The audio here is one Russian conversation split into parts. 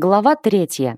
Глава третья.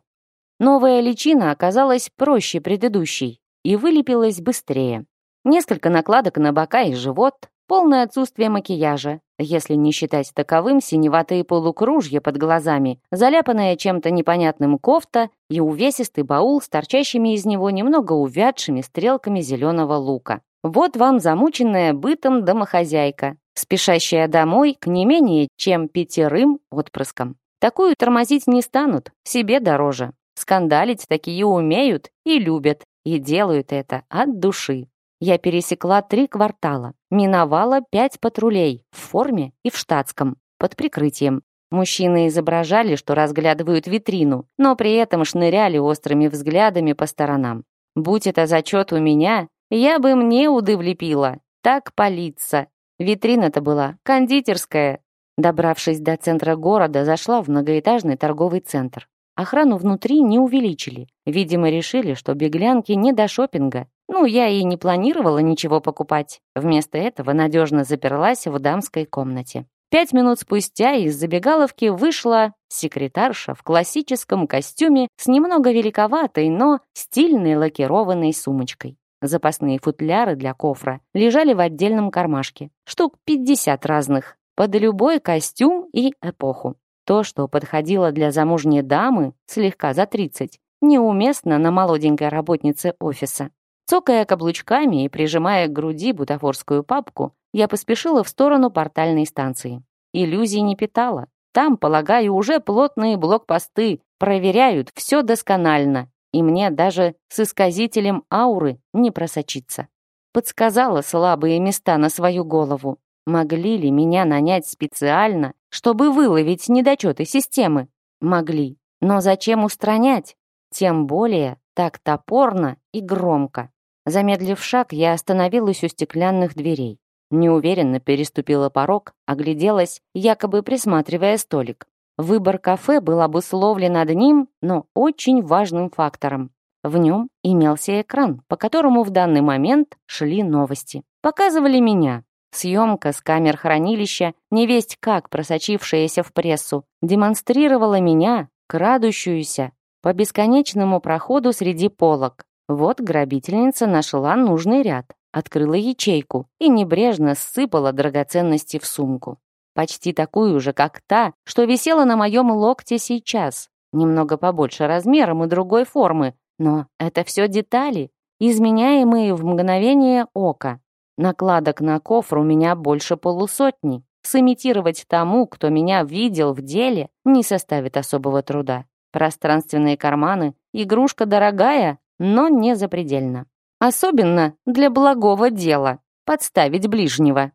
Новая личина оказалась проще предыдущей и вылепилась быстрее. Несколько накладок на бока и живот, полное отсутствие макияжа, если не считать таковым синеватые полукружья под глазами, заляпанная чем-то непонятным кофта и увесистый баул с торчащими из него немного увядшими стрелками зеленого лука. Вот вам замученная бытом домохозяйка, спешащая домой к не менее чем пятерым отпрыскам. Такую тормозить не станут, себе дороже. Скандалить такие умеют и любят, и делают это от души. Я пересекла три квартала, миновала пять патрулей в форме и в штатском, под прикрытием. Мужчины изображали, что разглядывают витрину, но при этом шныряли острыми взглядами по сторонам. Будь это зачет у меня, я бы мне уды влепила. Так палиться. Витрина-то была кондитерская, Добравшись до центра города, зашла в многоэтажный торговый центр. Охрану внутри не увеличили. Видимо, решили, что беглянки не до шопинга. Ну, я и не планировала ничего покупать. Вместо этого надежно заперлась в дамской комнате. Пять минут спустя из забегаловки вышла секретарша в классическом костюме с немного великоватой, но стильной лакированной сумочкой. Запасные футляры для кофра лежали в отдельном кармашке. Штук 50 разных, под любой костюм и эпоху. То, что подходило для замужней дамы, слегка за 30, неуместно на молоденькой работнице офиса. Цокая каблучками и прижимая к груди бутафорскую папку, я поспешила в сторону портальной станции. Иллюзий не питала. Там, полагаю, уже плотные блокпосты проверяют все досконально, и мне даже с исказителем ауры не просочиться. Подсказала слабые места на свою голову. Могли ли меня нанять специально, чтобы выловить недочеты системы? Могли. Но зачем устранять? Тем более так топорно и громко. Замедлив шаг, я остановилась у стеклянных дверей. Неуверенно переступила порог, огляделась, якобы присматривая столик. Выбор кафе был обусловлен одним, но очень важным фактором. В нем имелся экран, по которому в данный момент шли новости. Показывали меня, Съемка с камер хранилища, невесть как просочившаяся в прессу, демонстрировала меня, крадущуюся, по бесконечному проходу среди полок. Вот грабительница нашла нужный ряд, открыла ячейку и небрежно ссыпала драгоценности в сумку. Почти такую же, как та, что висела на моем локте сейчас. Немного побольше размером и другой формы, но это все детали, изменяемые в мгновение ока. Накладок на кофр у меня больше полусотни. Сымитировать тому, кто меня видел в деле, не составит особого труда. Пространственные карманы — игрушка дорогая, но не запредельно. Особенно для благого дела — подставить ближнего.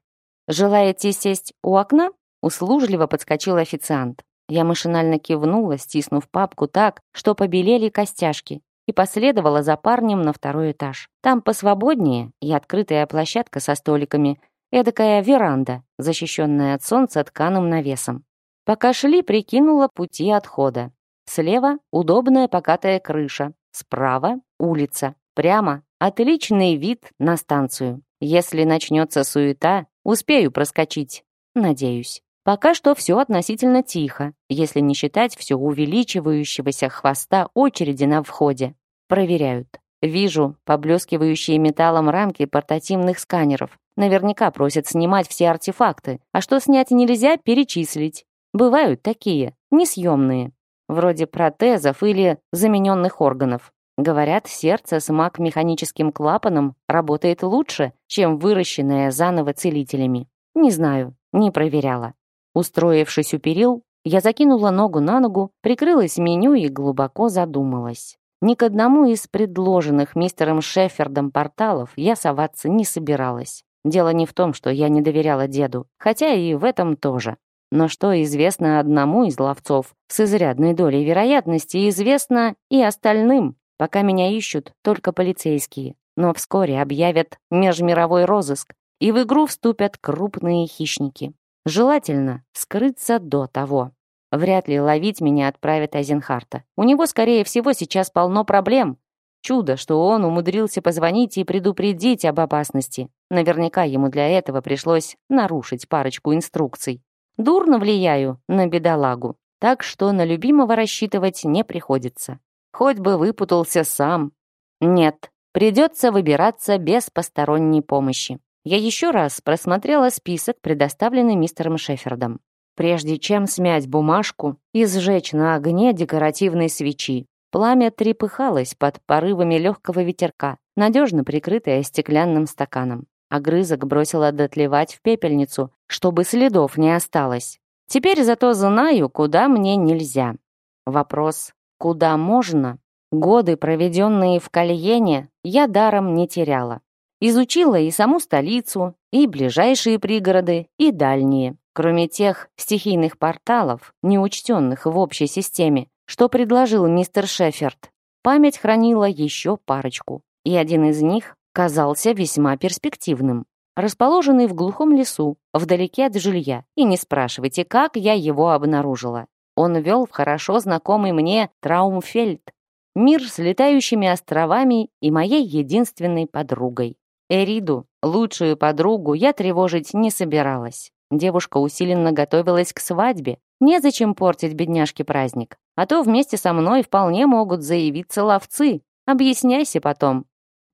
«Желаете сесть у окна?» — услужливо подскочил официант. Я машинально кивнула, стиснув папку так, что побелели костяшки и последовала за парнем на второй этаж. Там посвободнее и открытая площадка со столиками, эдакая веранда, защищенная от солнца тканым навесом. Пока шли, прикинула пути отхода. Слева удобная покатая крыша, справа улица, прямо отличный вид на станцию. Если начнется суета, успею проскочить, надеюсь. Пока что все относительно тихо, если не считать все увеличивающегося хвоста очереди на входе. Проверяют. Вижу поблескивающие металлом рамки портативных сканеров. Наверняка просят снимать все артефакты, а что снять нельзя, перечислить. Бывают такие, несъемные, вроде протезов или замененных органов. Говорят, сердце с маг-механическим клапаном работает лучше, чем выращенное заново целителями. Не знаю, не проверяла. Устроившись у перил, я закинула ногу на ногу, прикрылась меню и глубоко задумалась. Ни к одному из предложенных мистером Шеффердом порталов я соваться не собиралась. Дело не в том, что я не доверяла деду, хотя и в этом тоже. Но что известно одному из ловцов, с изрядной долей вероятности известно и остальным. Пока меня ищут только полицейские, но вскоре объявят межмировой розыск, и в игру вступят крупные хищники. Желательно скрыться до того. Вряд ли ловить меня отправит Айзенхарта. У него, скорее всего, сейчас полно проблем. Чудо, что он умудрился позвонить и предупредить об опасности. Наверняка ему для этого пришлось нарушить парочку инструкций. Дурно влияю на бедолагу. так что на любимого рассчитывать не приходится. Хоть бы выпутался сам. Нет, придется выбираться без посторонней помощи. Я еще раз просмотрела список, предоставленный мистером Шефердом. Прежде чем смять бумажку и сжечь на огне декоративной свечи, пламя трепыхалось под порывами легкого ветерка, надежно прикрытое стеклянным стаканом. Огрызок бросила дотлевать в пепельницу, чтобы следов не осталось. Теперь зато знаю, куда мне нельзя. Вопрос «куда можно?» Годы, проведенные в Кальене, я даром не теряла. Изучила и саму столицу, и ближайшие пригороды, и дальние. Кроме тех стихийных порталов, неучтенных в общей системе, что предложил мистер Шеферд, память хранила еще парочку. И один из них казался весьма перспективным расположенный в глухом лесу, вдалеке от жилья. И не спрашивайте, как я его обнаружила. Он вел в хорошо знакомый мне Траумфельд, мир с летающими островами и моей единственной подругой. Эриду, лучшую подругу, я тревожить не собиралась. Девушка усиленно готовилась к свадьбе. Незачем портить бедняжке праздник. А то вместе со мной вполне могут заявиться ловцы. Объясняйся потом.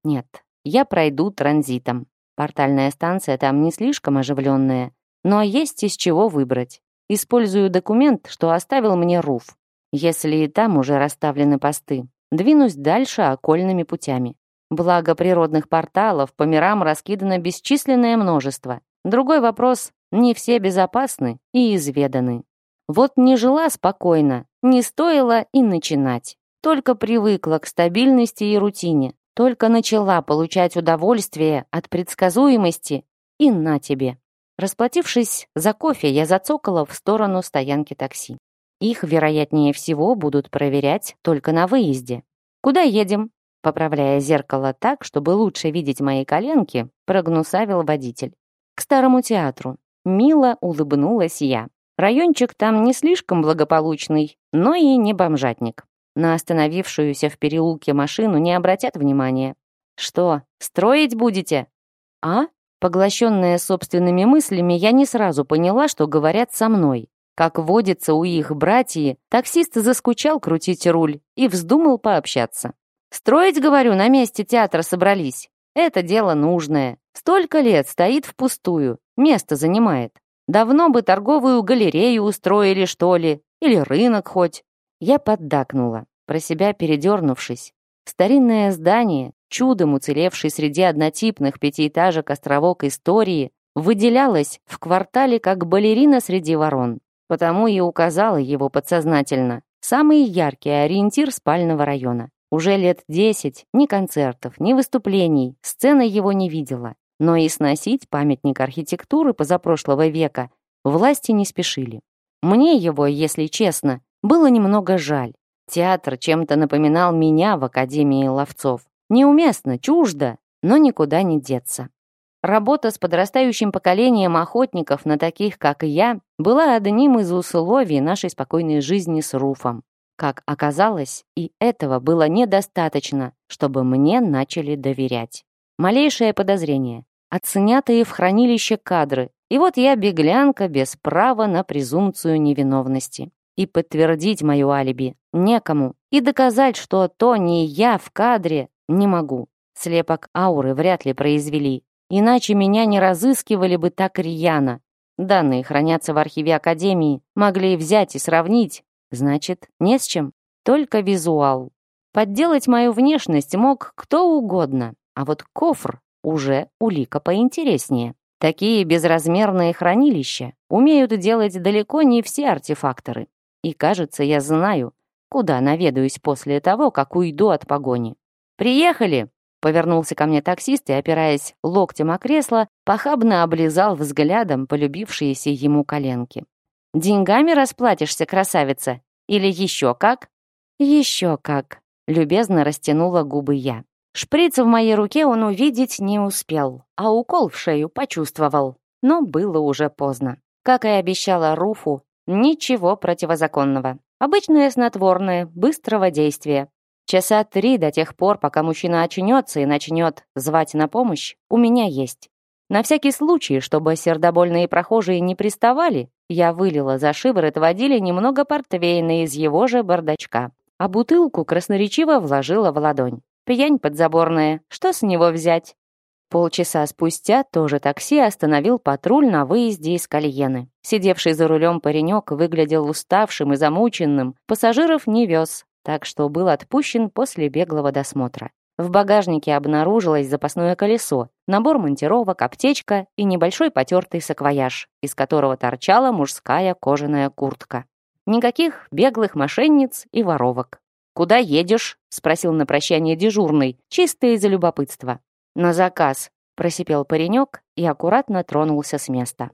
Нет, я пройду транзитом. Портальная станция там не слишком оживленная, но есть из чего выбрать. Использую документ, что оставил мне Руф. Если и там уже расставлены посты, двинусь дальше окольными путями. Благо природных порталов по мирам раскидано бесчисленное множество. Другой вопрос — не все безопасны и изведаны. Вот не жила спокойно, не стоило и начинать. Только привыкла к стабильности и рутине. Только начала получать удовольствие от предсказуемости, и на тебе. Расплатившись за кофе, я зацокала в сторону стоянки такси. Их, вероятнее всего, будут проверять только на выезде. «Куда едем?» Поправляя зеркало так, чтобы лучше видеть мои коленки, прогнусавил водитель. «К старому театру». Мило улыбнулась я. Райончик там не слишком благополучный, но и не бомжатник. На остановившуюся в переулке машину не обратят внимания. «Что, строить будете?» «А?» Поглощенная собственными мыслями, я не сразу поняла, что говорят со мной. Как водится у их братьев, таксист заскучал крутить руль и вздумал пообщаться. «Строить, говорю, на месте театра собрались. Это дело нужное. Столько лет стоит впустую, место занимает. Давно бы торговую галерею устроили, что ли, или рынок хоть. Я поддакнула, про себя передернувшись. Старинное здание, чудом уцелевший среди однотипных пятиэтажек островок истории, выделялось в квартале как балерина среди ворон. Потому и указала его подсознательно. Самый яркий ориентир спального района. Уже лет десять ни концертов, ни выступлений, сцена его не видела. Но и сносить памятник архитектуры позапрошлого века власти не спешили. Мне его, если честно, было немного жаль. Театр чем-то напоминал меня в Академии ловцов. Неуместно, чуждо, но никуда не деться. Работа с подрастающим поколением охотников на таких, как и я, была одним из условий нашей спокойной жизни с Руфом. Как оказалось, и этого было недостаточно, чтобы мне начали доверять. Малейшее подозрение, отснятые в хранилище кадры, и вот я беглянка без права на презумпцию невиновности и подтвердить мое алиби некому, и доказать, что то не я в кадре, не могу. Слепок ауры вряд ли произвели, иначе меня не разыскивали бы так рьяно. Данные хранятся в архиве Академии, могли взять и сравнить. Значит, не с чем, только визуал. Подделать мою внешность мог кто угодно, а вот кофр уже улика поинтереснее. Такие безразмерные хранилища умеют делать далеко не все артефакторы. И, кажется, я знаю, куда наведаюсь после того, как уйду от погони. «Приехали!» — повернулся ко мне таксист и, опираясь локтем о кресло, похабно облизал взглядом полюбившиеся ему коленки. «Деньгами расплатишься, красавица? Или еще как?» «Еще как!» — любезно растянула губы я. Шприц в моей руке он увидеть не успел, а укол в шею почувствовал. Но было уже поздно. Как и обещала Руфу, Ничего противозаконного. Обычное снотворное, быстрого действия. Часа три до тех пор, пока мужчина очнется и начнет звать на помощь, у меня есть. На всякий случай, чтобы сердобольные прохожие не приставали Я вылила за шиворот водили немного портвейна из его же бардачка, а бутылку красноречиво вложила в ладонь. Пьянь подзаборная, что с него взять? Полчаса спустя тоже такси остановил патруль на выезде из Кальены. Сидевший за рулем паренек выглядел уставшим и замученным, пассажиров не вез, так что был отпущен после беглого досмотра. В багажнике обнаружилось запасное колесо, набор монтировок, аптечка и небольшой потертый саквояж, из которого торчала мужская кожаная куртка. Никаких беглых мошенниц и воровок. «Куда едешь?» — спросил на прощание дежурный, чисто из-за любопытства. «На заказ», — просипел паренек и аккуратно тронулся с места.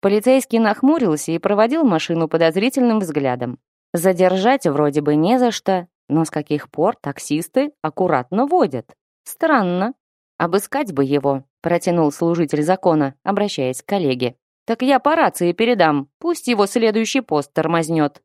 Полицейский нахмурился и проводил машину подозрительным взглядом. Задержать вроде бы не за что, но с каких пор таксисты аккуратно водят? Странно. Обыскать бы его, протянул служитель закона, обращаясь к коллеге. Так я по рации передам, пусть его следующий пост тормознет.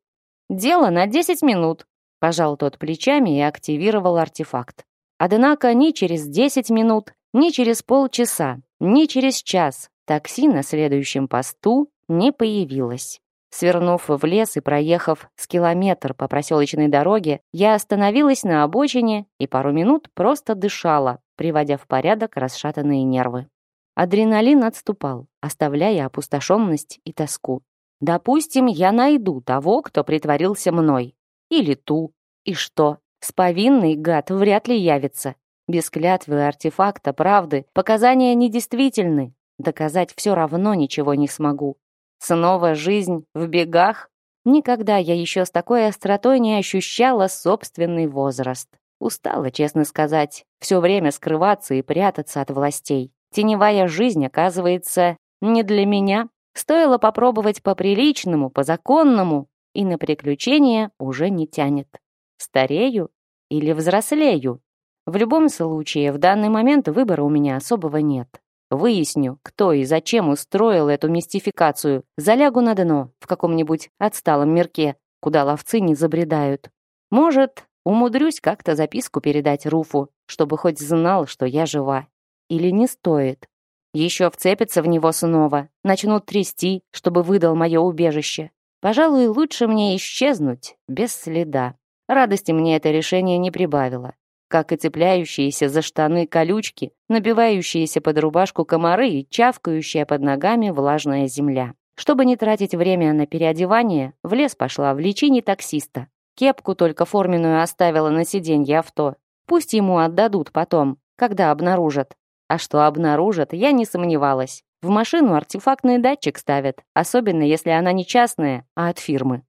Дело на 10 минут. Пожал тот плечами и активировал артефакт. Однако ни через 10 минут, ни через полчаса, ни через час такси на следующем посту не появилось. Свернув в лес и проехав с километр по проселочной дороге, я остановилась на обочине и пару минут просто дышала, приводя в порядок расшатанные нервы. Адреналин отступал, оставляя опустошенность и тоску. Допустим, я найду того, кто притворился мной. Или ту. И что? С повинной гад вряд ли явится. Без клятвы артефакта правды показания недействительны. Доказать все равно ничего не смогу. Снова жизнь в бегах? Никогда я еще с такой остротой не ощущала собственный возраст. Устала, честно сказать, все время скрываться и прятаться от властей. Теневая жизнь, оказывается, не для меня. Стоило попробовать по-приличному, по-законному, и на приключения уже не тянет. Старею или взрослею? В любом случае, в данный момент выбора у меня особого нет. Выясню, кто и зачем устроил эту мистификацию. Залягу на дно в каком-нибудь отсталом мирке, куда ловцы не забредают. Может, умудрюсь как-то записку передать Руфу, чтобы хоть знал, что я жива. Или не стоит. Еще вцепятся в него снова, начнут трясти, чтобы выдал мое убежище. Пожалуй, лучше мне исчезнуть без следа. Радости мне это решение не прибавило как и цепляющиеся за штаны колючки, набивающиеся под рубашку комары и чавкающая под ногами влажная земля. Чтобы не тратить время на переодевание, в лес пошла в личине таксиста. Кепку только форменную оставила на сиденье авто. Пусть ему отдадут потом, когда обнаружат. А что обнаружат, я не сомневалась. В машину артефактный датчик ставят, особенно если она не частная, а от фирмы.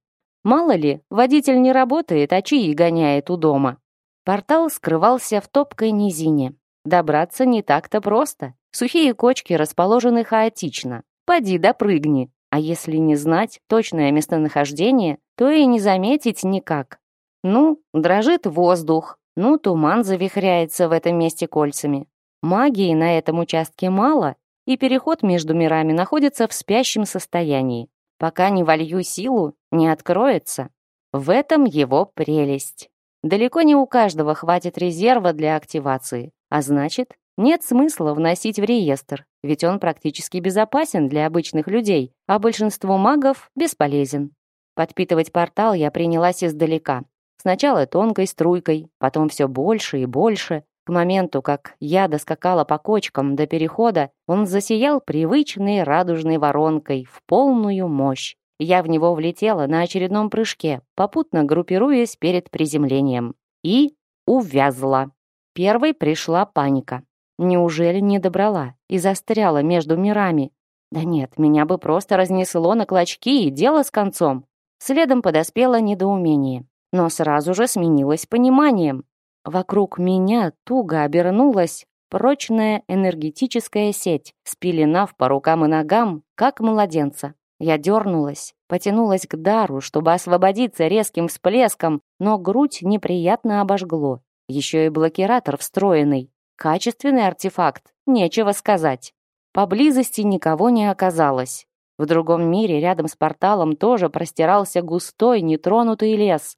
Мало ли, водитель не работает, а чьи гоняет у дома. Портал скрывался в топкой низине. Добраться не так-то просто. Сухие кочки расположены хаотично. Поди допрыгни. А если не знать точное местонахождение, то и не заметить никак. Ну, дрожит воздух, ну, туман завихряется в этом месте кольцами. Магии на этом участке мало, и переход между мирами находится в спящем состоянии. Пока не волью силу, не откроется. В этом его прелесть. Далеко не у каждого хватит резерва для активации, а значит, нет смысла вносить в реестр, ведь он практически безопасен для обычных людей, а большинству магов бесполезен. Подпитывать портал я принялась издалека. Сначала тонкой струйкой, потом все больше и больше. К моменту, как я доскакала по кочкам до перехода, он засиял привычной радужной воронкой в полную мощь. Я в него влетела на очередном прыжке, попутно группируясь перед приземлением. И увязла. Первой пришла паника. Неужели не добрала и застряла между мирами? Да нет, меня бы просто разнесло на клочки и дело с концом. Следом подоспело недоумение, но сразу же сменилось пониманием. Вокруг меня туго обернулась прочная энергетическая сеть, спеленав по рукам и ногам, как младенца. Я дернулась, потянулась к дару, чтобы освободиться резким всплеском, но грудь неприятно обожгло. Еще и блокиратор встроенный. Качественный артефакт, нечего сказать. Поблизости никого не оказалось. В другом мире рядом с порталом тоже простирался густой, нетронутый лес.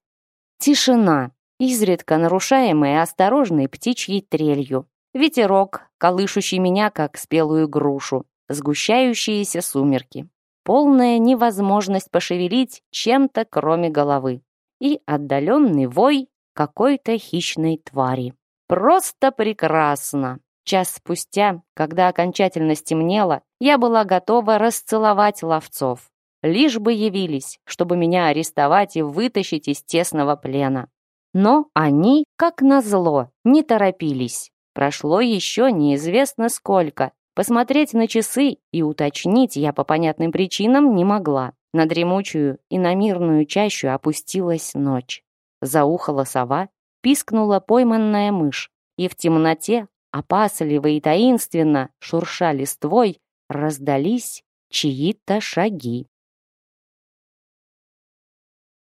Тишина, изредка нарушаемая осторожной птичьей трелью. Ветерок, колышущий меня, как спелую грушу. Сгущающиеся сумерки. Полная невозможность пошевелить чем-то, кроме головы, и отдаленный вой какой-то хищной твари. Просто прекрасно! Час спустя, когда окончательно стемнело, я была готова расцеловать ловцов. Лишь бы явились, чтобы меня арестовать и вытащить из тесного плена. Но они, как назло, не торопились. Прошло еще неизвестно сколько. Посмотреть на часы и уточнить я по понятным причинам не могла. На дремучую и на мирную чащу опустилась ночь. Заухала сова, пискнула пойманная мышь, и в темноте, опасливо и таинственно, шурша листвой, раздались чьи-то шаги.